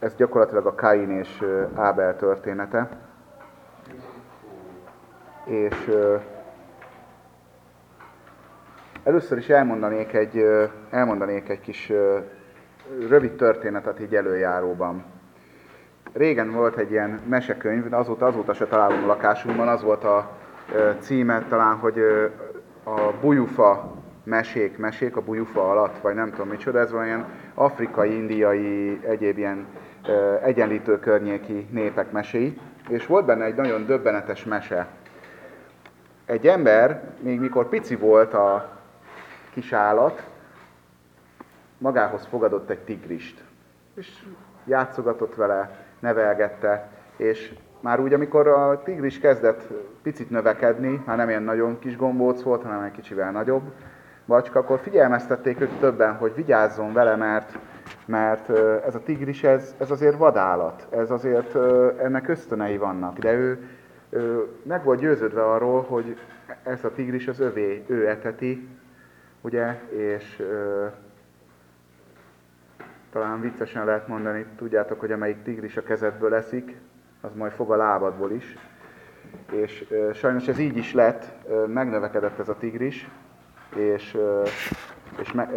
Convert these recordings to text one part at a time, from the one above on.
ez gyakorlatilag a Kain és Ábel története. És először is elmondanék egy, elmondanék egy kis rövid történetet így előjáróban. Régen volt egy ilyen mesekönyv, azóta, azóta se találom lakásunkban, az volt a címe talán, hogy a bujufa mesék, mesék a bujufa alatt, vagy nem tudom micsoda, ez ilyen afrikai, indiai, egyéb ilyen egyenlítő környéki népek meséi, és volt benne egy nagyon döbbenetes mese. Egy ember, még mikor pici volt a kis állat, magához fogadott egy tigrist, és játszogatott vele, nevelgette, és már úgy, amikor a tigris kezdett picit növekedni, már nem ilyen nagyon kis gombóc volt, hanem egy kicsivel nagyobb bacska, akkor figyelmeztették őt többen, hogy vigyázzon vele, mert, mert ez a tigris, ez, ez azért vadállat, ez azért ennek ösztönei vannak, de ő, ő meg volt győződve arról, hogy ez a tigris az övé, ő eteti, ugye, és talán viccesen lehet mondani, tudjátok, hogy amelyik tigris a kezedből eszik, az majd fog a lábadból is. És e, sajnos ez így is lett, e, megnövekedett ez a tigris, és, és me,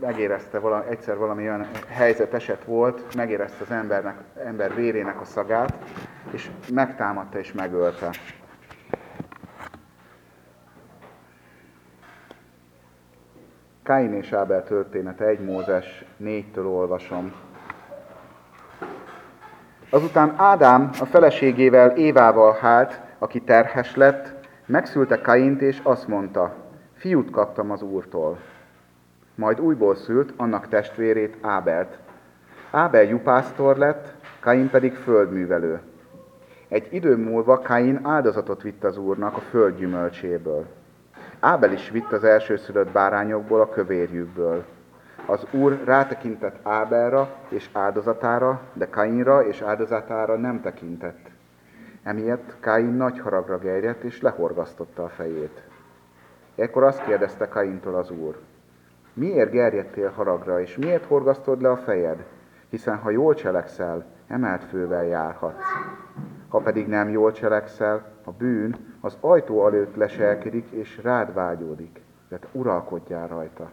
megérezte, valami, egyszer valami olyan helyzet eset volt, megérezte az embernek, ember vérének a szagát, és megtámadta és megölte. Kain és Ábel története, egy Mózes négytől olvasom. Azután Ádám a feleségével Évával hált, aki terhes lett, megszülte Kaint, és azt mondta, fiút kaptam az úrtól. Majd újból szült annak testvérét Ábelt. Ábel jupásztor lett, Kain pedig földművelő. Egy idő múlva Kain áldozatot vitt az úrnak a föld gyümölcséből. Ábel is vitt az elsőszülött bárányokból a kövérjükből. Az Úr rátekintett Ábelra és áldozatára, de Kainra és áldozatára nem tekintett. Emiatt Kain nagy haragra gerjedt, és lehorgasztotta a fejét. Ekkor azt kérdezte Kaintól az Úr, miért gerjedtél haragra, és miért horgasztod le a fejed? Hiszen ha jól cselekszel, emelt fővel járhatsz. Ha pedig nem jól cselekszel, a bűn az ajtó előtt leselkedik, és rád vágyódik, tehát uralkodjál rajta.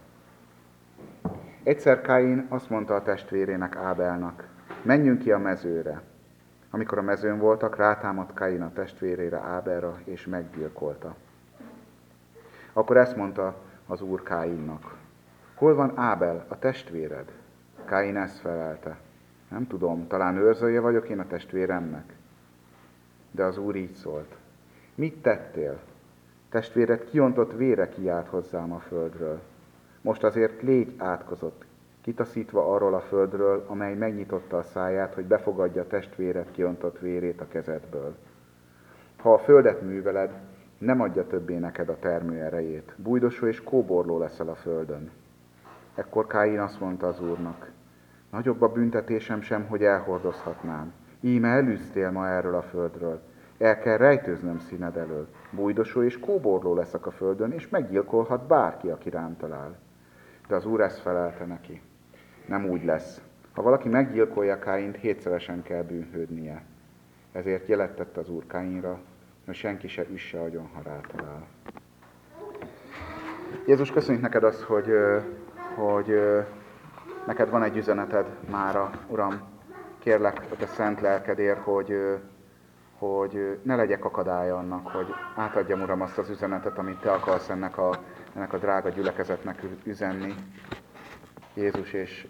Egyszer Káin azt mondta a testvérének Ábelnak, menjünk ki a mezőre. Amikor a mezőn voltak, rátámadt Káin a testvérére Ábelra, és meggyilkolta. Akkor ezt mondta az úr Káinnak, hol van Ábel, a testvéred? Káin ezt felelte, nem tudom, talán őrzője vagyok én a testvéremnek. De az úr így szólt, mit tettél? Testvéred kiontott vére kiált hozzám a földről. Most azért légy átkozott, kitaszítva arról a földről, amely megnyitotta a száját, hogy befogadja a testvéred kiontott vérét a kezedből. Ha a földet műveled, nem adja többé neked a termő erejét. Bújdosó és kóborló leszel a földön. Ekkor Káin azt mondta az úrnak, nagyobb a büntetésem sem, hogy elhordozhatnám. Íme elűztél ma erről a földről. El kell rejtőznöm színed elől. Bújdosó és kóborló leszek a földön, és meggyilkolhat bárki, aki rám talál. De az úr ezt felelte neki. Nem úgy lesz. Ha valaki meggyilkolja Káint, hétszeresen kell bűnhődnie. Ezért jelettett az úr Káinra, mert senki se üsse agyon, ha rátalál. Jézus, köszönjük neked azt, hogy, hogy neked van egy üzeneted mára, Uram. Kérlek a te szent lelkedért, hogy, hogy ne legyek akadálya annak, hogy átadjam, Uram, azt az üzenetet, amit Te akarsz ennek a, ennek a drága gyülekezetnek üzenni. Jézus, és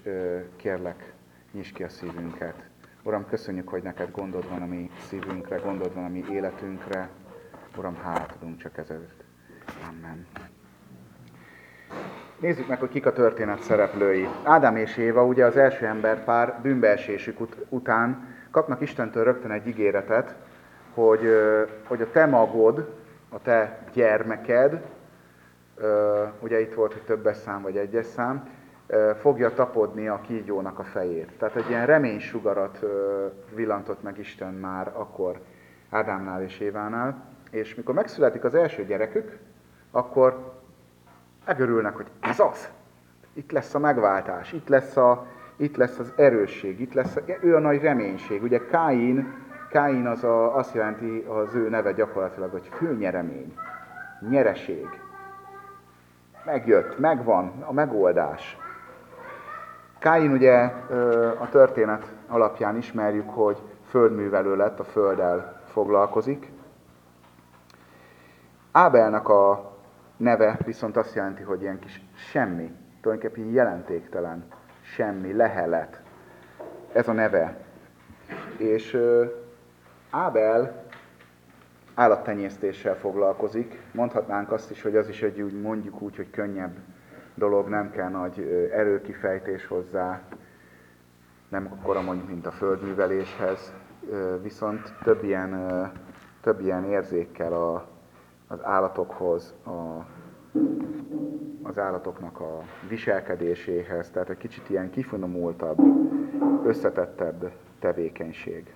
kérlek, nyisd ki a szívünket. Uram, köszönjük, hogy neked gondod van a mi szívünkre, gondod van a mi életünkre. Uram, hálát adunk csak ezért. Amen. Nézzük meg, hogy kik a történet szereplői. Ádám és Éva, ugye az első emberpár bűnbeesésük ut- után kapnak Istentől rögtön egy ígéretet, hogy, hogy a te magod, a te gyermeked, ugye itt volt, hogy többes szám vagy egyes szám, fogja tapodni a kígyónak a fejét. Tehát egy ilyen reménysugarat villantott meg Isten már akkor Ádámnál és Évánál, és mikor megszületik az első gyerekük, akkor megörülnek, hogy ez az. Itt lesz a megváltás, itt lesz a, itt lesz az erősség, itt lesz, ő a nagy reménység. Ugye Káin, Káin az a, azt jelenti az ő neve gyakorlatilag, hogy főnyeremény, nyereség. Megjött, megvan a megoldás. Káin ugye a történet alapján ismerjük, hogy földművelő lett, a földdel foglalkozik. Ábelnek a neve viszont azt jelenti, hogy ilyen kis semmi, tulajdonképpen jelentéktelen, semmi, lehelet. Ez a neve. És Ábel állattenyésztéssel foglalkozik. Mondhatnánk azt is, hogy az is egy úgy mondjuk úgy, hogy könnyebb dolog, nem kell nagy erőkifejtés hozzá, nem akkora mondjuk, mint a földműveléshez, viszont több ilyen, több ilyen érzékkel a, az állatokhoz, a, az állatoknak a viselkedéséhez, tehát egy kicsit ilyen kifinomultabb, összetettebb tevékenység.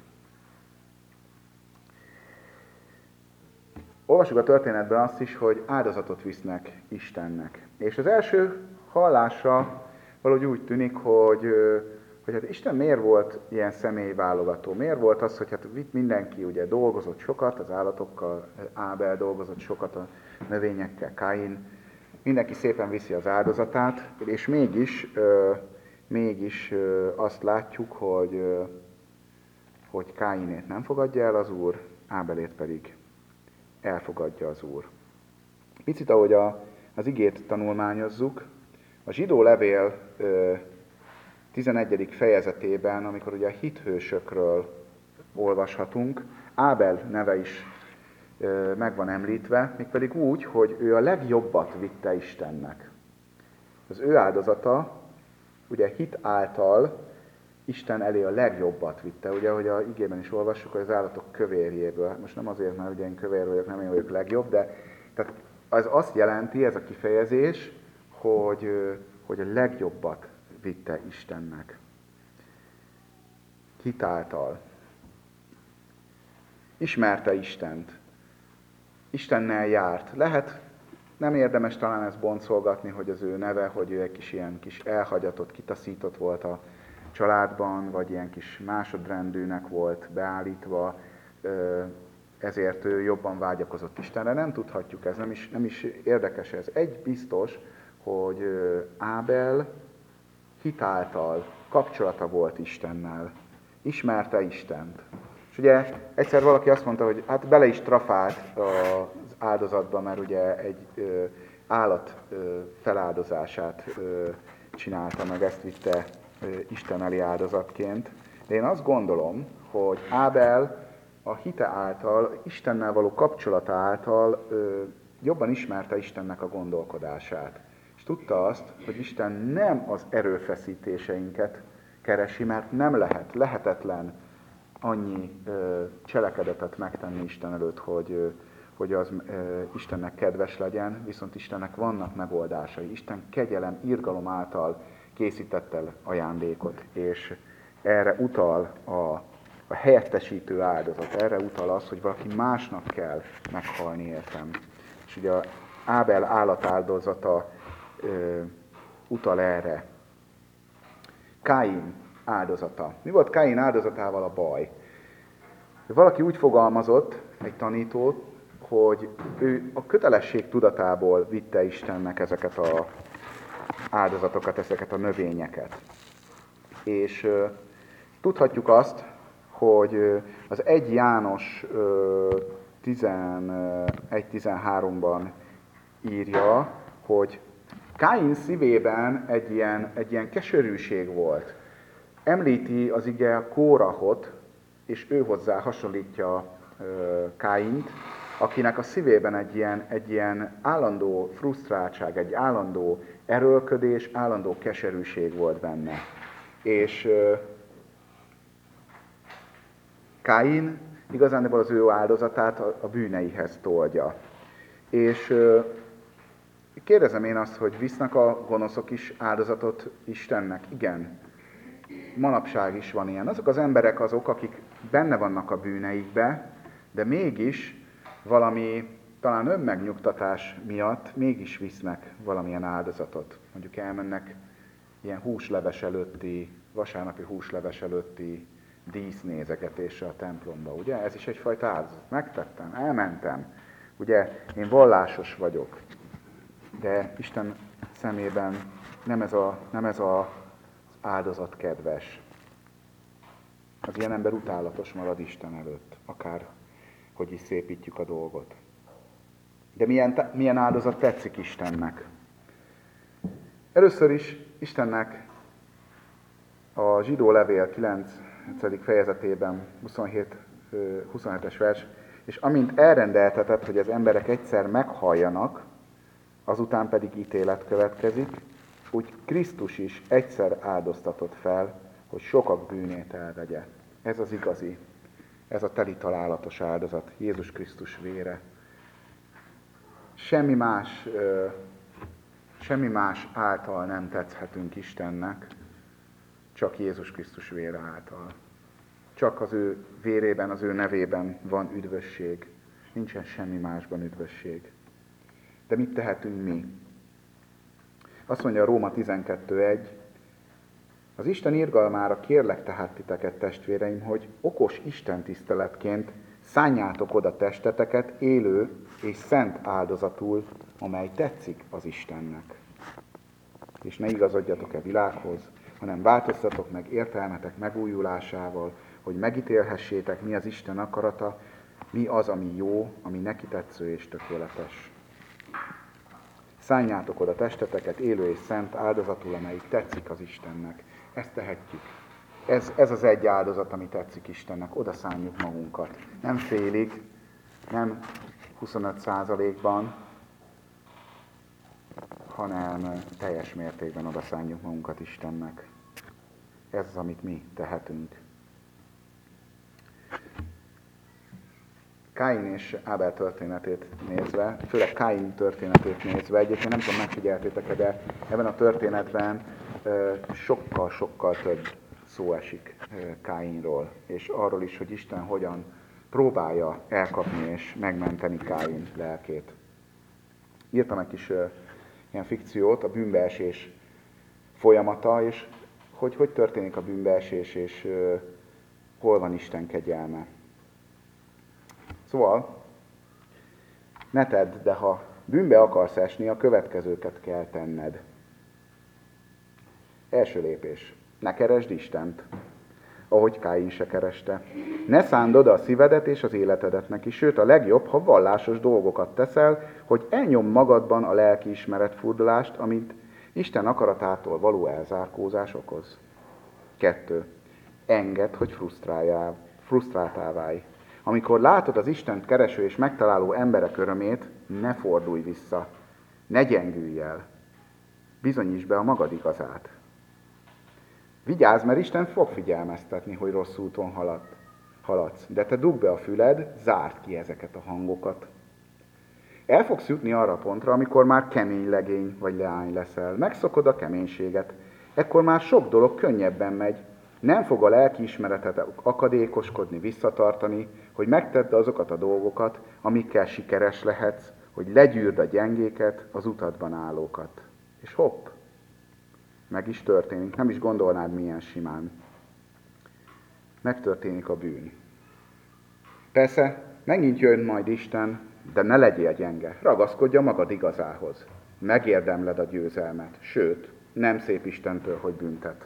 Olvasjuk a történetben azt is, hogy áldozatot visznek Istennek. És az első hallásra valahogy úgy tűnik, hogy, hogy hát Isten miért volt ilyen személyválogató? Miért volt az, hogy hát mindenki ugye dolgozott sokat, az állatokkal, Ábel dolgozott sokat a növényekkel, Kain, mindenki szépen viszi az áldozatát, és mégis, mégis azt látjuk, hogy, hogy Káinét nem fogadja el az Úr, Ábelét pedig elfogadja az Úr. Picit, ahogy a, az igét tanulmányozzuk, a zsidó levél 11. fejezetében, amikor ugye a hithősökről olvashatunk, Ábel neve is meg van említve, mégpedig úgy, hogy ő a legjobbat vitte Istennek. Az ő áldozata, ugye hit által Isten elé a legjobbat vitte. Ugye, hogy a igében is olvassuk, hogy az állatok kövérjéből. Most nem azért, mert ugye én kövér vagyok, nem én vagyok legjobb, de tehát az azt jelenti, ez a kifejezés, hogy, hogy a legjobbat vitte Istennek. Hitáltal. Ismerte Istent. Istennel járt. Lehet, nem érdemes talán ezt boncolgatni, hogy az ő neve, hogy ő egy kis ilyen kis elhagyatott, kitaszított volt a családban, vagy ilyen kis másodrendűnek volt beállítva, ezért ő jobban vágyakozott Istenre. Nem tudhatjuk ez, nem is, nem is érdekes ez. Egy biztos, hogy Ábel hitáltal kapcsolata volt Istennel. Ismerte Istent. És ugye egyszer valaki azt mondta, hogy hát bele is trafált az áldozatba, mert ugye egy állat feláldozását csinálta, meg ezt vitte Isten elé áldozatként. De én azt gondolom, hogy Ábel a hite által, Istennel való kapcsolata által jobban ismerte Istennek a gondolkodását. És tudta azt, hogy Isten nem az erőfeszítéseinket keresi, mert nem lehet, lehetetlen annyi ö, cselekedetet megtenni Isten előtt, hogy, hogy az ö, Istennek kedves legyen, viszont Istennek vannak megoldásai. Isten kegyelem, irgalom által készített el ajándékot, és erre utal a, a helyettesítő áldozat, erre utal az, hogy valaki másnak kell meghalni értem. És ugye a Ábel állatáldozata ö, utal erre. Káin áldozata. Mi volt Káin áldozatával a baj? Valaki úgy fogalmazott, egy tanító, hogy ő a kötelesség tudatából vitte Istennek ezeket a áldozatokat, ezeket a növényeket. És ö, tudhatjuk azt, hogy az 1 János 11.13-ban írja, hogy Káin szívében egy ilyen, egy ilyen keserűség volt. Említi az ige Kórahot, és ő hozzá hasonlítja Káint, akinek a szívében egy ilyen, egy ilyen állandó frusztráltság, egy állandó erőlködés, állandó keserűség volt benne. És Káin igazán az ő áldozatát a bűneihez toldja. És kérdezem én azt, hogy visznek a gonoszok is áldozatot Istennek? Igen. Manapság is van ilyen. Azok az emberek azok, akik benne vannak a bűneikbe, de mégis valami talán önmegnyugtatás miatt mégis visznek valamilyen áldozatot. Mondjuk elmennek ilyen húsleves előtti vasárnapi húsleves előtti dísznézegetése a templomba, ugye? Ez is egyfajta áldozat. Megtettem, elmentem. Ugye, én vallásos vagyok, de Isten szemében nem ez, a, nem ez a, áldozat kedves. Az ilyen ember utálatos marad Isten előtt, akár hogy is szépítjük a dolgot. De milyen, milyen áldozat tetszik Istennek? Először is Istennek a zsidó levél 9. fejezetében 27, 27-es vers, és amint elrendeltetett, hogy az emberek egyszer meghalljanak, azután pedig ítélet következik, úgy Krisztus is egyszer áldoztatott fel, hogy sokak bűnét elvegye. Ez az igazi, ez a teli találatos áldozat, Jézus Krisztus vére. Semmi más, semmi más által nem tetszhetünk Istennek, csak Jézus Krisztus vére által. Csak az ő vérében, az ő nevében van üdvösség. Nincsen semmi másban üdvösség. De mit tehetünk mi? Azt mondja a Róma 12.1, az Isten irgalmára kérlek tehát titeket, testvéreim, hogy okos Isten tiszteletként szálljátok oda testeteket élő és szent áldozatul, amely tetszik az Istennek. És ne igazodjatok-e világhoz, hanem változtatok meg értelmetek megújulásával, hogy megítélhessétek, mi az Isten akarata, mi az, ami jó, ami neki tetsző és tökéletes. Szálljátok oda testeteket élő és szent áldozatul, amelyik tetszik az Istennek. Ezt tehetjük. Ez, ez az egy áldozat, ami tetszik Istennek. Oda szálljuk magunkat. Nem félig, nem 25%-ban, hanem teljes mértékben oda szálljuk magunkat Istennek. Ez az, amit mi tehetünk. Káin és Ábel történetét nézve, főleg Káin történetét nézve, egyébként nem tudom, megfigyeltétek de ebben a történetben sokkal-sokkal több szó esik Káinról, és arról is, hogy Isten hogyan próbálja elkapni és megmenteni Káin lelkét. Írtam egy kis ilyen fikciót, a bűnbeesés folyamata, és hogy hogy történik a bűnbeesés, és hol van Isten kegyelme. Szóval, ne tedd, de ha bűnbe akarsz esni, a következőket kell tenned. Első lépés. Ne keresd Istent, ahogy Káin se kereste. Ne szánd oda a szívedet és az életedet neki, sőt a legjobb, ha vallásos dolgokat teszel, hogy elnyom magadban a lelki ismeret furdulást, amit Isten akaratától való elzárkózás okoz. Kettő. Engedd, hogy frusztráltá válj. Amikor látod az Istent kereső és megtaláló emberek örömét, ne fordulj vissza, ne gyengülj el. Bizonyíts be a magad igazát. Vigyázz, mert Isten fog figyelmeztetni, hogy rossz úton halad, haladsz. De te dugd be a füled, zárd ki ezeket a hangokat. El fogsz jutni arra a pontra, amikor már kemény legény vagy leány leszel. Megszokod a keménységet. Ekkor már sok dolog könnyebben megy. Nem fog a lelki ismeretet akadékoskodni, visszatartani, hogy megtedd azokat a dolgokat, amikkel sikeres lehetsz, hogy legyűrd a gyengéket, az utadban állókat. És hopp, meg is történik, nem is gondolnád milyen simán. Megtörténik a bűn. Persze, megint jön majd Isten, de ne legyél gyenge, ragaszkodj a magad igazához. Megérdemled a győzelmet, sőt, nem szép Istentől, hogy büntet.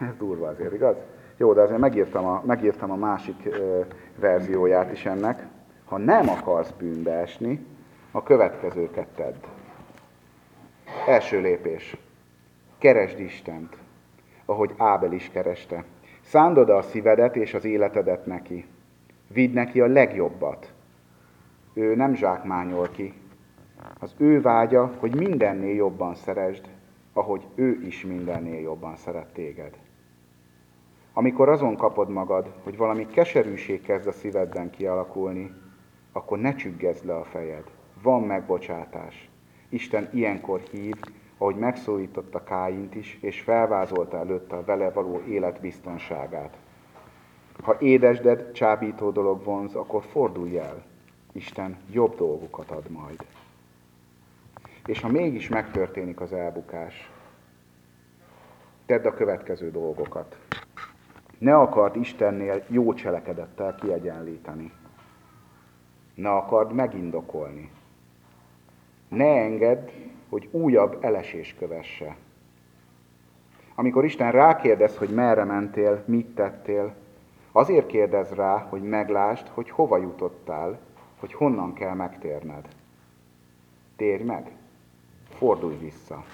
Ez durva azért, igaz? Jó, de azért megírtam a, megírtam a másik ö, verzióját is ennek. Ha nem akarsz bűnbe esni, a következőket tedd. Első lépés. Keresd Istent, ahogy Ábel is kereste. Szánd a szívedet és az életedet neki. Vidd neki a legjobbat. Ő nem zsákmányol ki. Az ő vágya, hogy mindennél jobban szeresd, ahogy ő is mindennél jobban szeret téged. Amikor azon kapod magad, hogy valami keserűség kezd a szívedben kialakulni, akkor ne csüggezd le a fejed. Van megbocsátás. Isten ilyenkor hív, ahogy megszólította Káint is, és felvázolta előtte a vele való élet biztonságát. Ha édesded csábító dolog vonz, akkor fordulj el. Isten jobb dolgokat ad majd. És ha mégis megtörténik az elbukás, tedd a következő dolgokat. Ne akard Istennél jó cselekedettel kiegyenlíteni. Ne akard megindokolni. Ne engedd, hogy újabb elesés kövesse. Amikor Isten rákérdez, hogy merre mentél, mit tettél, azért kérdez rá, hogy meglásd, hogy hova jutottál, hogy honnan kell megtérned. Térj meg, fordulj vissza.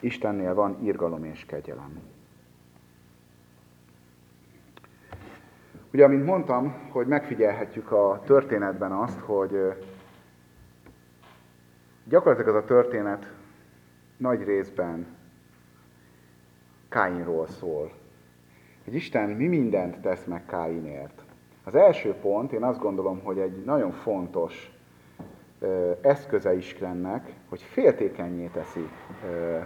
Istennél van irgalom és kegyelem. Ugye, amint mondtam, hogy megfigyelhetjük a történetben azt, hogy gyakorlatilag az a történet nagy részben Káinról szól. Hogy Isten mi mindent tesz meg Káinért. Az első pont, én azt gondolom, hogy egy nagyon fontos ö, eszköze Istennek, hogy féltékenyé teszi, ö,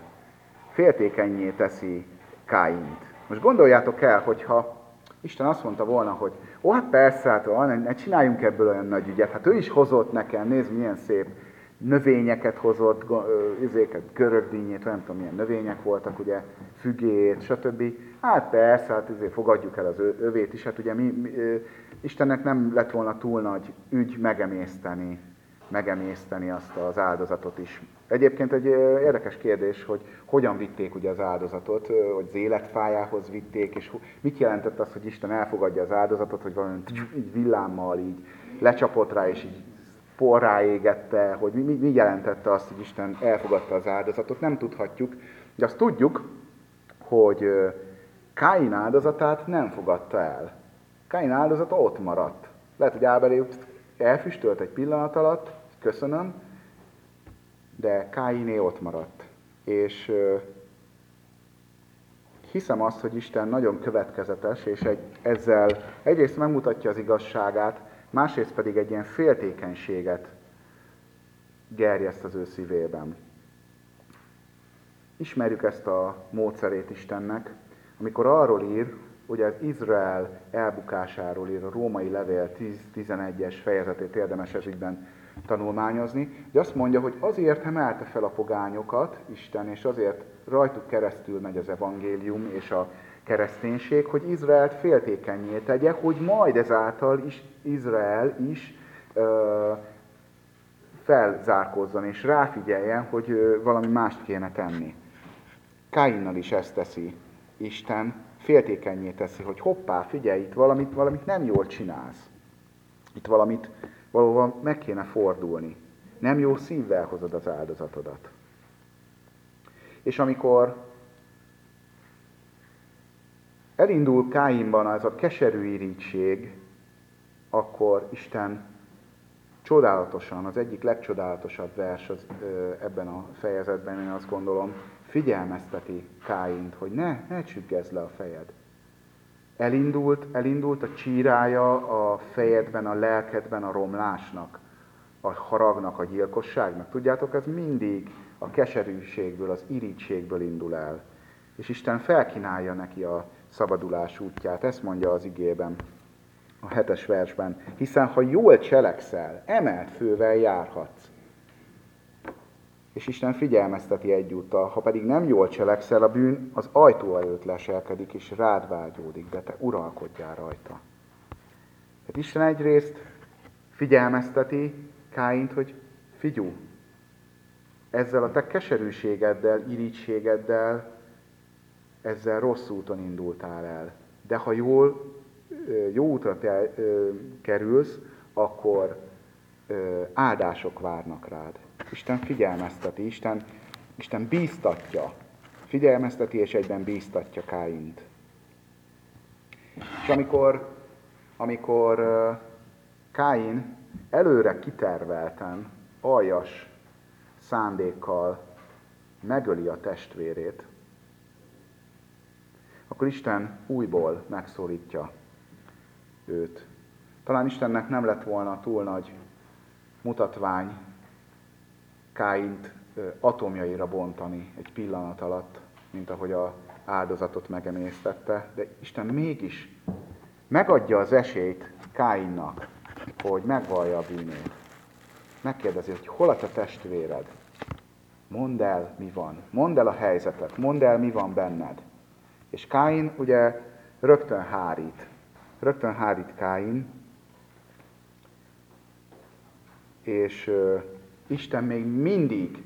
féltékenyé teszi Káint. Most gondoljátok el, hogyha Isten azt mondta volna, hogy ó, hát persze, hát ne csináljunk ebből olyan nagy ügyet, hát ő is hozott nekem, nézd milyen szép növényeket hozott, izéket, görögdínyét, nem tudom milyen növények voltak, ugye, fügét, stb. Hát persze, hát ezért fogadjuk el az övét is, hát ugye mi, mi, Istennek nem lett volna túl nagy ügy megemészteni, megemészteni azt az áldozatot is. Egyébként egy érdekes kérdés, hogy hogyan vitték ugye az áldozatot, hogy az életfájához vitték, és mit jelentett az, hogy Isten elfogadja az áldozatot, hogy valami így villámmal így lecsapott rá, és így porrá égette, hogy mi, mi jelentette azt, hogy Isten elfogadta az áldozatot, nem tudhatjuk, de azt tudjuk, hogy Káin áldozatát nem fogadta el. Káin áldozata ott maradt. Lehet, hogy Ábel elfüstölt egy pillanat alatt, köszönöm, de Káiné ott maradt. És hiszem azt, hogy Isten nagyon következetes, és egy, ezzel egyrészt megmutatja az igazságát, másrészt pedig egy ilyen féltékenységet gerjeszt az ő szívében. Ismerjük ezt a módszerét Istennek, amikor arról ír, ugye az Izrael elbukásáról ír a római levél 10-11-es fejezetét érdemes ezügyben tanulmányozni, hogy azt mondja, hogy azért emelte fel a pogányokat Isten, és azért rajtuk keresztül megy az evangélium és a kereszténység, hogy Izraelt féltékenyé tegye, hogy majd ezáltal is Izrael is ö, felzárkózzon és ráfigyeljen, hogy ö, valami mást kéne tenni. Káinnal is ezt teszi Isten, féltékenyé teszi, hogy hoppá, figyelj, itt valamit, valamit nem jól csinálsz. Itt valamit valóban meg kéne fordulni. Nem jó szívvel hozod az áldozatodat. És amikor elindul Káinban ez a keserű irítség, akkor Isten csodálatosan, az egyik legcsodálatosabb vers az, ö, ebben a fejezetben, én azt gondolom, figyelmezteti Káint, hogy ne, ne csüggezz le a fejed. Elindult, elindult a csírája a fejedben, a lelkedben a romlásnak, a haragnak, a gyilkosságnak. Tudjátok, ez mindig a keserűségből, az irítségből indul el. És Isten felkínálja neki a szabadulás útját. Ezt mondja az igében, a hetes versben. Hiszen ha jól cselekszel, emelt fővel járhatsz. És Isten figyelmezteti egyúttal, ha pedig nem jól cselekszel, a bűn az ajtó előtt leselkedik, és rád vágyódik, de te uralkodjál rajta. Tehát Isten egyrészt figyelmezteti Káint, hogy figyú, ezzel a te keserűségeddel, irítségeddel ezzel rossz úton indultál el. De ha jól, jó útra te, kerülsz, akkor áldások várnak rád. Isten figyelmezteti, Isten, Isten bíztatja. Figyelmezteti és egyben bíztatja Káint. És amikor, amikor Káin előre kitervelten, aljas szándékkal megöli a testvérét, akkor Isten újból megszólítja őt. Talán Istennek nem lett volna túl nagy mutatvány Káint atomjaira bontani egy pillanat alatt, mint ahogy a áldozatot megemésztette, de Isten mégis megadja az esélyt Káinnak, hogy megvallja a bűnét. Megkérdezi, hogy hol a te testvéred? Mondd el, mi van. Mondd el a helyzetet. Mondd el, mi van benned. És Káin ugye rögtön hárít. Rögtön hárít Káin, és Isten még mindig,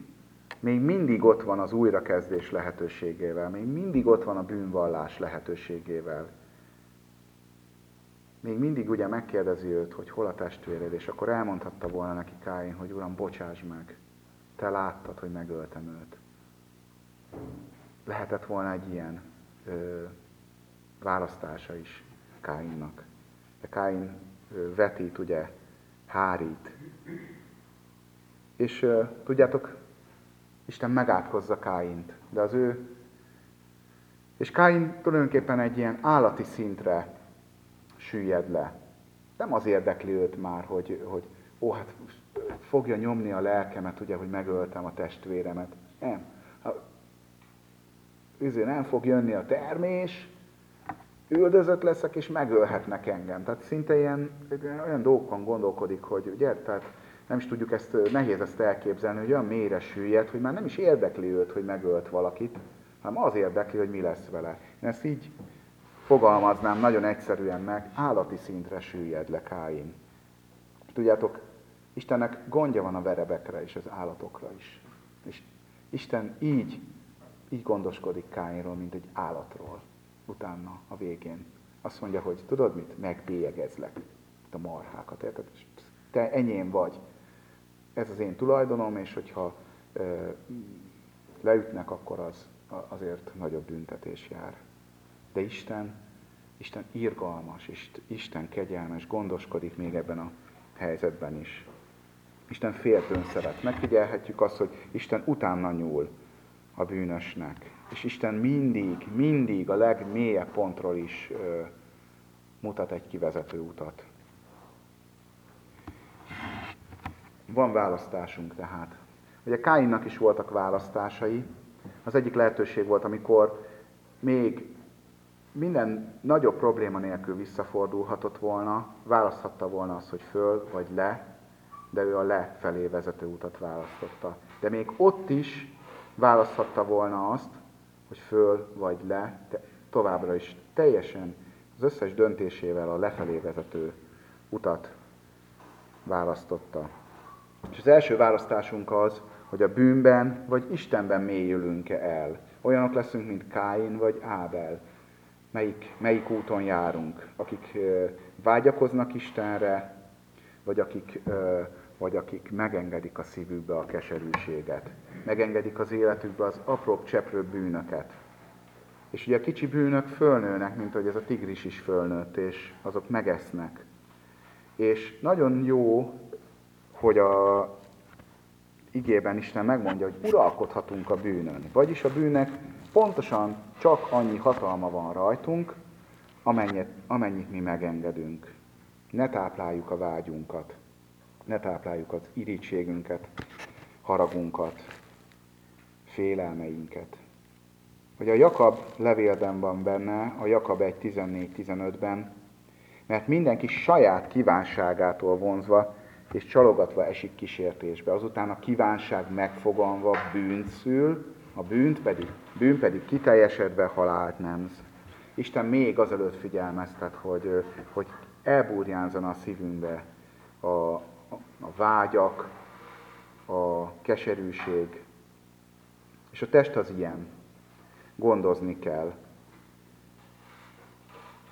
még mindig ott van az újrakezdés lehetőségével, még mindig ott van a bűnvallás lehetőségével. Még mindig ugye megkérdezi őt, hogy hol a testvéred, és akkor elmondhatta volna neki Káin, hogy Uram, bocsáss meg, te láttad, hogy megöltem őt. Lehetett volna egy ilyen ö, választása is Káinnak. De Káin ö, vetít, ugye, hárít. És ö, tudjátok, Isten megátkozza Káint, de az ő... És Káin tulajdonképpen egy ilyen állati szintre süllyed le. Nem az érdekli őt már, hogy, hogy ó, hát fogja nyomni a lelkemet, ugye, hogy megöltem a testvéremet. Nem. Üzé nem fog jönni a termés, üldözött leszek, és megölhetnek engem. Tehát szinte ilyen, olyan dolgokon gondolkodik, hogy ugye, tehát nem is tudjuk ezt, nehéz ezt elképzelni, hogy olyan mélyre süllyed, hogy már nem is érdekli őt, hogy megölt valakit, hanem az érdekli, hogy mi lesz vele. Én ezt így fogalmaznám nagyon egyszerűen meg, állati szintre süllyed le Káin. Tudjátok, Istennek gondja van a verebekre és az állatokra is. És Isten így, így gondoskodik Káinról, mint egy állatról. Utána, a végén. Azt mondja, hogy tudod mit? Megbélyegezlek a marhákat, érted? Te enyém vagy. Ez az én tulajdonom, és hogyha ö, leütnek, akkor az azért nagyobb büntetés jár. De Isten, Isten irgalmas, Isten kegyelmes, gondoskodik még ebben a helyzetben is. Isten féltőn szeret. Megfigyelhetjük azt, hogy Isten utána nyúl a bűnösnek. És Isten mindig, mindig a legmélyebb pontról is ö, mutat egy kivezető utat. Van választásunk tehát. Ugye Káinnak is voltak választásai. Az egyik lehetőség volt, amikor még minden nagyobb probléma nélkül visszafordulhatott volna, választhatta volna azt, hogy föl vagy le, de ő a lefelé vezető utat választotta. De még ott is választhatta volna azt, hogy föl vagy le, de továbbra is teljesen az összes döntésével a lefelé vezető utat választotta. És az első választásunk az, hogy a bűnben vagy Istenben mélyülünk-e el. Olyanok leszünk, mint Káin vagy Ábel. Melyik, melyik úton járunk? Akik vágyakoznak Istenre, vagy akik vagy akik megengedik a szívükbe a keserűséget, megengedik az életükbe az apróbb cseprő bűnöket. És ugye a kicsi bűnök fölnőnek, mint hogy ez a tigris is fölnőtt, és azok megesznek. És nagyon jó, hogy a igében Isten megmondja, hogy uralkodhatunk a bűnön. Vagyis a bűnnek pontosan csak annyi hatalma van rajtunk, amennyit, amennyit mi megengedünk. Ne tápláljuk a vágyunkat ne tápláljuk az irítségünket, haragunkat, félelmeinket. Hogy a Jakab levélben van benne, a Jakab 1.14-15-ben, mert mindenki saját kívánságától vonzva és csalogatva esik kísértésbe. Azután a kívánság megfogalmazva bűnt szül, a bűnt pedig, bűn pedig kiteljesedve halált nemz. Isten még azelőtt figyelmeztet, hogy, hogy elbúrjánzana a szívünkbe a, a vágyak, a keserűség. És a test az ilyen. Gondozni kell.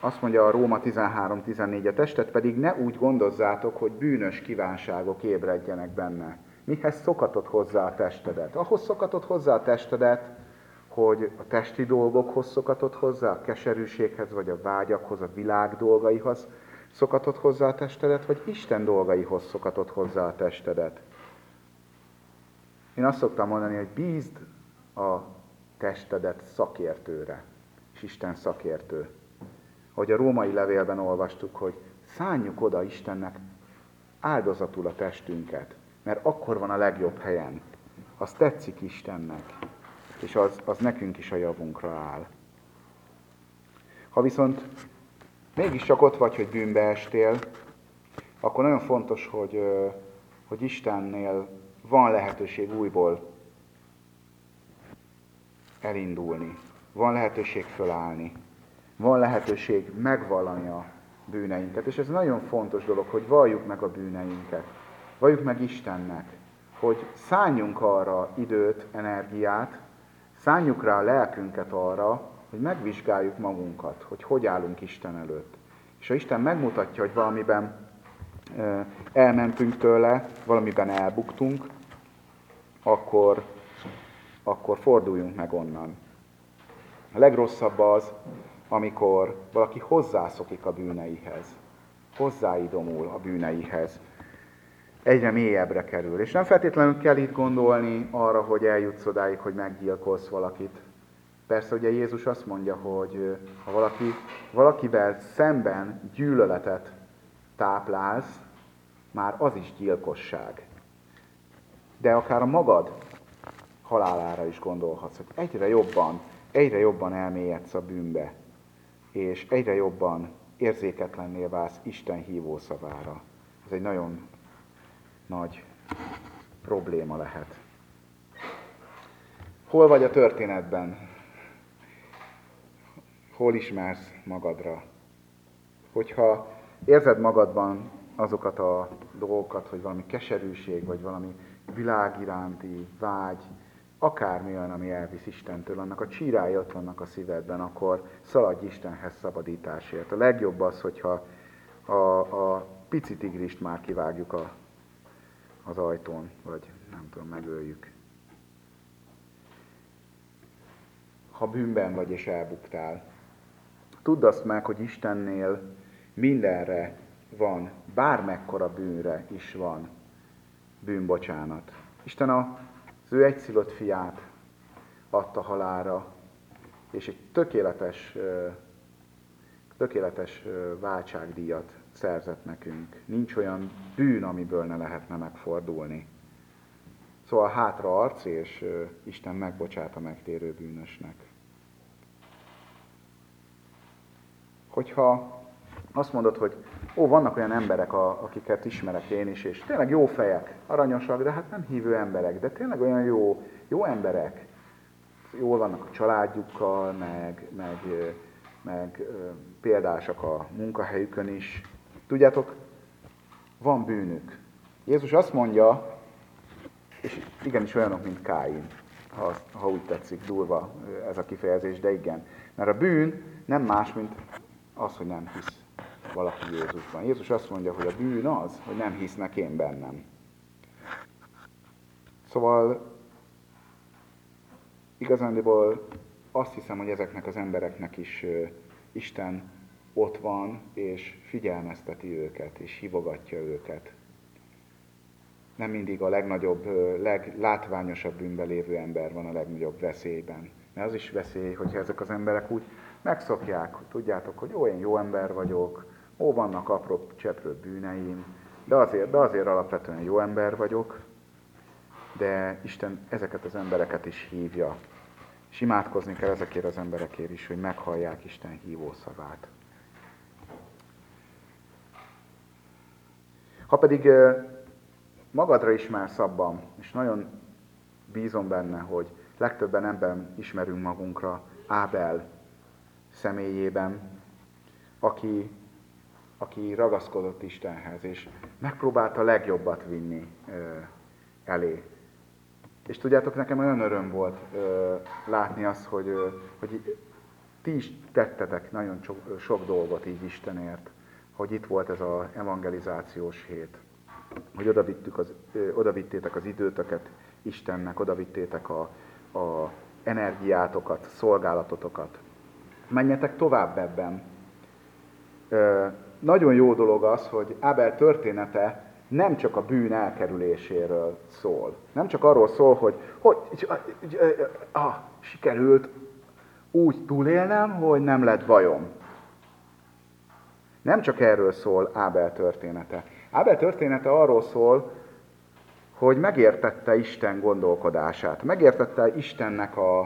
Azt mondja a Róma 13-14, a testet pedig ne úgy gondozzátok, hogy bűnös kívánságok ébredjenek benne. Mihez szokatott hozzá a testedet? Ahhoz szokatott hozzá a testedet, hogy a testi dolgokhoz szokatott hozzá, a keserűséghez, vagy a vágyakhoz, a világ dolgaihoz, szokatott hozzá a testedet, vagy Isten dolgaihoz szokatott hozzá a testedet. Én azt szoktam mondani, hogy bízd a testedet szakértőre, és Isten szakértő. Hogy a római levélben olvastuk, hogy szánjuk oda Istennek áldozatul a testünket, mert akkor van a legjobb helyen. Az tetszik Istennek, és az, az nekünk is a javunkra áll. Ha viszont mégis csak ott vagy, hogy bűnbe estél, akkor nagyon fontos, hogy, hogy Istennél van lehetőség újból elindulni. van lehetőség fölállni, van lehetőség megvallani a bűneinket. És ez nagyon fontos dolog, hogy valljuk meg a bűneinket. Valljuk meg Istennek, hogy szálljunk arra időt, energiát, szálljuk rá a lelkünket arra, hogy megvizsgáljuk magunkat, hogy hogy állunk Isten előtt. És ha Isten megmutatja, hogy valamiben elmentünk tőle, valamiben elbuktunk, akkor, akkor forduljunk meg onnan. A legrosszabb az, amikor valaki hozzászokik a bűneihez, hozzáidomul a bűneihez, egyre mélyebbre kerül. És nem feltétlenül kell itt gondolni arra, hogy eljutsz odáig, hogy meggyilkolsz valakit. Persze ugye Jézus azt mondja, hogy ha valaki, valakivel szemben gyűlöletet táplálsz, már az is gyilkosság. De akár a magad halálára is gondolhatsz, hogy egyre jobban, egyre jobban elmélyedsz a bűnbe, és egyre jobban érzéketlennél válsz Isten hívó szavára. Ez egy nagyon nagy probléma lehet. Hol vagy a történetben? Hol ismersz magadra? Hogyha érzed magadban azokat a dolgokat, hogy valami keserűség, vagy valami világ iránti vágy, akármi olyan, ami elvisz Istentől, annak a csírái ott vannak a szívedben, akkor szaladj Istenhez szabadításért. A legjobb az, hogyha a, a pici tigrist már kivágjuk a, az ajtón, vagy nem tudom, megöljük. Ha bűnben vagy és elbuktál, tudd azt meg, hogy Istennél mindenre van, bármekkora bűnre is van bűnbocsánat. Isten az ő egyszülött fiát adta halára, és egy tökéletes, tökéletes váltságdíjat szerzett nekünk. Nincs olyan bűn, amiből ne lehetne megfordulni. Szóval hátra arc, és Isten megbocsát a megtérő bűnösnek. Hogyha azt mondod, hogy ó, vannak olyan emberek, a, akiket ismerek én is, és tényleg jó fejek, aranyosak, de hát nem hívő emberek, de tényleg olyan jó, jó emberek. Jól vannak a családjukkal, meg, meg, meg példásak a munkahelyükön is. Tudjátok, van bűnük. Jézus azt mondja, és igenis olyanok, mint Káin, ha, ha úgy tetszik, durva ez a kifejezés, de igen. Mert a bűn nem más, mint az, hogy nem hisz valaki Jézusban. Jézus azt mondja, hogy a bűn az, hogy nem hisznek én bennem. Szóval igazándiból azt hiszem, hogy ezeknek az embereknek is Isten ott van, és figyelmezteti őket, és hívogatja őket. Nem mindig a legnagyobb, leglátványosabb bűnben lévő ember van a legnagyobb veszélyben. Mert az is veszély, hogyha ezek az emberek úgy megszokják, tudjátok, hogy ó, jó ember vagyok, Ó, vannak apró cseprő bűneim, de azért, de azért alapvetően jó ember vagyok, de Isten ezeket az embereket is hívja. És imádkozni kell ezekért az emberekért is, hogy meghallják Isten hívó szavát. Ha pedig magadra ismersz abban, és nagyon bízom benne, hogy legtöbben ebben ismerünk magunkra, Ábel személyében, aki aki ragaszkodott Istenhez, és megpróbálta a legjobbat vinni elé. És tudjátok, nekem olyan öröm volt ö, látni azt, hogy, ö, hogy ti is tettetek nagyon sok, sok dolgot így Istenért, hogy itt volt ez az evangelizációs hét, hogy odavittük az, ö, az időtöket Istennek, odavittétek a, a energiátokat, szolgálatotokat. Menjetek tovább ebben. Ö, nagyon jó dolog az, hogy Ábel története nem csak a bűn elkerüléséről szól. Nem csak arról szól, hogy, hogy ah, sikerült úgy túlélnem, hogy nem lett bajom. Nem csak erről szól Ábel története. Ábel története arról szól, hogy megértette Isten gondolkodását, megértette Istennek a,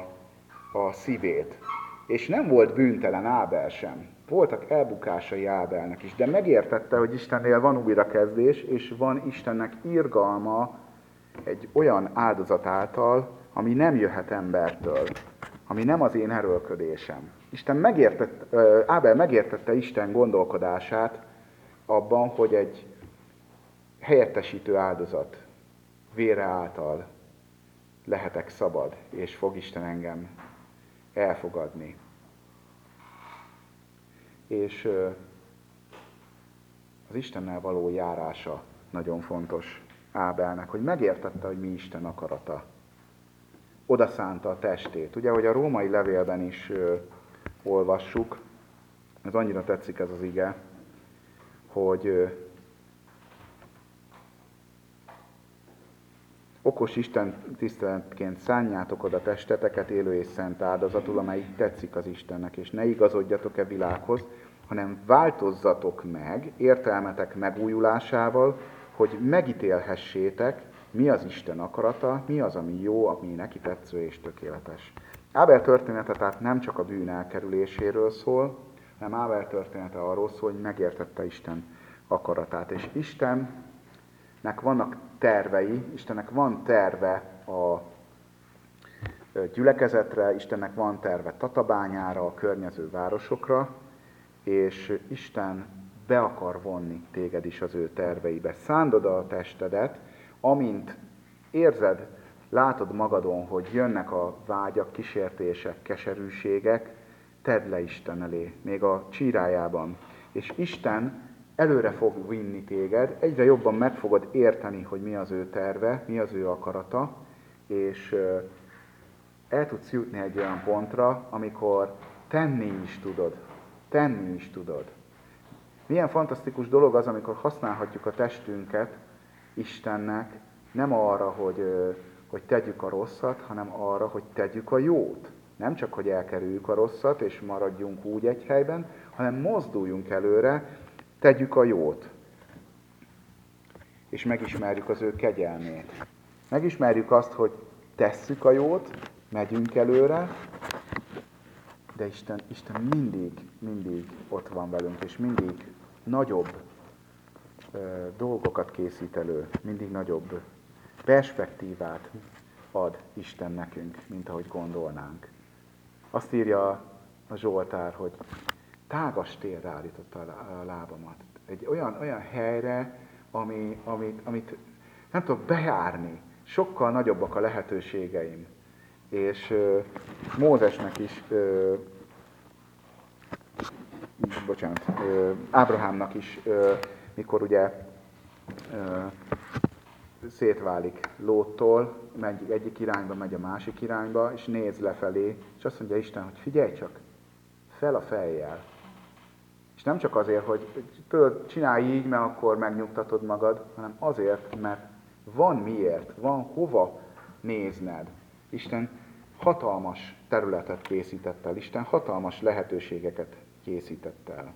a szívét. És nem volt bűntelen Ábel sem. Voltak elbukásai Ábelnek is, de megértette, hogy Istennél van újrakezdés, és van Istennek irgalma egy olyan áldozat által, ami nem jöhet embertől. ami nem az én erőlködésem. Isten megértett, Ábel megértette Isten gondolkodását abban, hogy egy helyettesítő áldozat vére által lehetek szabad, és fog Isten engem elfogadni. És az Istennel való járása nagyon fontos Ábelnek, hogy megértette, hogy mi Isten akarata. Oda szánta a testét. Ugye, hogy a római levélben is olvassuk, ez annyira tetszik ez az ige, hogy okos Isten tiszteletként szánjátok oda testeteket élő és szent áldozatul, amelyik tetszik az Istennek, és ne igazodjatok-e világhoz, hanem változzatok meg értelmetek megújulásával, hogy megítélhessétek, mi az Isten akarata, mi az, ami jó, ami neki tetsző és tökéletes. Ábel története tehát nem csak a bűn elkerüléséről szól, hanem Ábel története arról szól, hogy megértette Isten akaratát. És Istennek vannak tervei, Istennek van terve a gyülekezetre, Istennek van terve Tatabányára, a környező városokra, és Isten be akar vonni téged is az ő terveibe. Szándod a testedet, amint érzed, látod magadon, hogy jönnek a vágyak, kísértések, keserűségek, tedd le Isten elé, még a csírájában. És Isten előre fog vinni téged, egyre jobban meg fogod érteni, hogy mi az ő terve, mi az ő akarata, és el tudsz jutni egy olyan pontra, amikor tenni is tudod, tenni is tudod. Milyen fantasztikus dolog az, amikor használhatjuk a testünket Istennek, nem arra, hogy, hogy tegyük a rosszat, hanem arra, hogy tegyük a jót. Nem csak, hogy elkerüljük a rosszat, és maradjunk úgy egy helyben, hanem mozduljunk előre, tegyük a jót. És megismerjük az ő kegyelmét. Megismerjük azt, hogy tesszük a jót, megyünk előre, de Isten, Isten mindig, mindig ott van velünk, és mindig nagyobb ö, dolgokat készít elő, mindig nagyobb perspektívát ad Isten nekünk, mint ahogy gondolnánk. Azt írja a Zsoltár, hogy tágas térre állította a lábamat. Egy olyan, olyan helyre, ami, amit, amit nem tudok bejárni. Sokkal nagyobbak a lehetőségeim. És uh, Mózesnek is uh, bocsánat, Ábrahámnak is, mikor ugye szétválik Lóttól, megy egyik irányba, megy a másik irányba, és néz lefelé, és azt mondja Isten, hogy figyelj csak, fel a fejjel. Nem csak azért, hogy tudod, csinálj így, mert akkor megnyugtatod magad, hanem azért, mert van miért, van hova nézned. Isten hatalmas területet készített el, Isten hatalmas lehetőségeket készített el.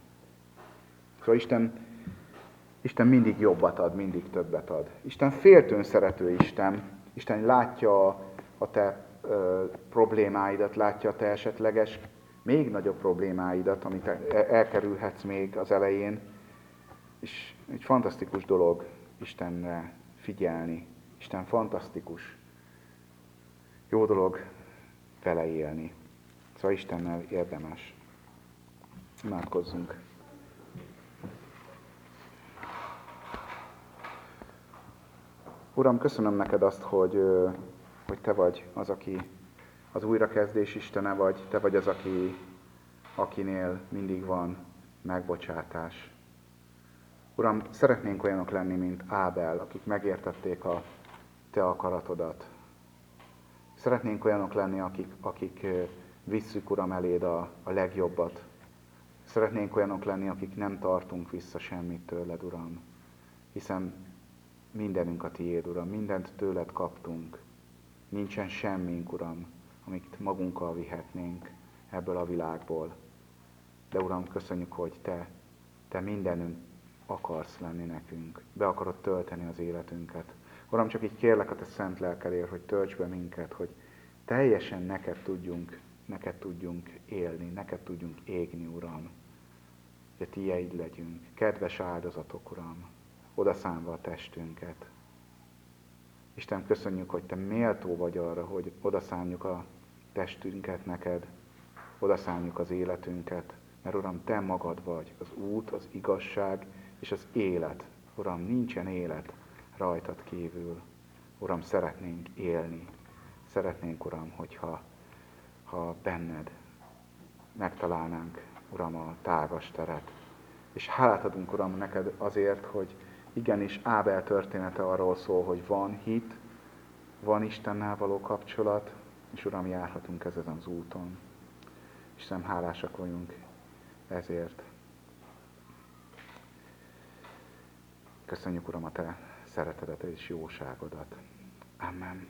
Szóval Isten, Isten mindig jobbat ad, mindig többet ad. Isten féltőn szerető Isten. Isten látja a te ö, problémáidat, látja a te esetleges még nagyobb problémáidat, amit elkerülhetsz még az elején. És egy fantasztikus dolog Istenre figyelni. Isten fantasztikus. Jó dolog vele élni. Szóval Istennel érdemes. Imádkozzunk. Uram, köszönöm neked azt, hogy, hogy Te vagy az, aki az újrakezdés Istene vagy, Te vagy az, aki, akinél mindig van megbocsátás. Uram, szeretnénk olyanok lenni, mint Ábel, akik megértették a Te akaratodat. Szeretnénk olyanok lenni, akik, akik visszük, Uram, eléd a, a legjobbat, Szeretnénk olyanok lenni, akik nem tartunk vissza semmit tőled, Uram, hiszen mindenünk a tiéd, Uram, mindent tőled kaptunk. Nincsen semmink, Uram, amit magunkkal vihetnénk ebből a világból. De Uram, köszönjük, hogy Te, Te mindenünk akarsz lenni nekünk. Be akarod tölteni az életünket. Uram, csak így kérlek a Te szent lelkedért, hogy tölts be minket, hogy teljesen neked tudjunk neked tudjunk élni, neked tudjunk égni, Uram. Hogy a tiéd legyünk. Kedves áldozatok, Uram, odaszánva a testünket. Isten, köszönjük, hogy Te méltó vagy arra, hogy odaszánjuk a testünket neked, odaszálljuk az életünket, mert Uram, Te magad vagy, az út, az igazság és az élet. Uram, nincsen élet rajtad kívül. Uram, szeretnénk élni. Szeretnénk, Uram, hogyha ha benned megtalálnánk, Uram, a tágas teret. És hálát adunk, Uram, neked azért, hogy igenis Ábel története arról szól, hogy van hit, van Istennel való kapcsolat, és Uram, járhatunk ezen az úton. Isten hálásak vagyunk ezért. Köszönjük, Uram, a Te szeretedet és jóságodat. Amen.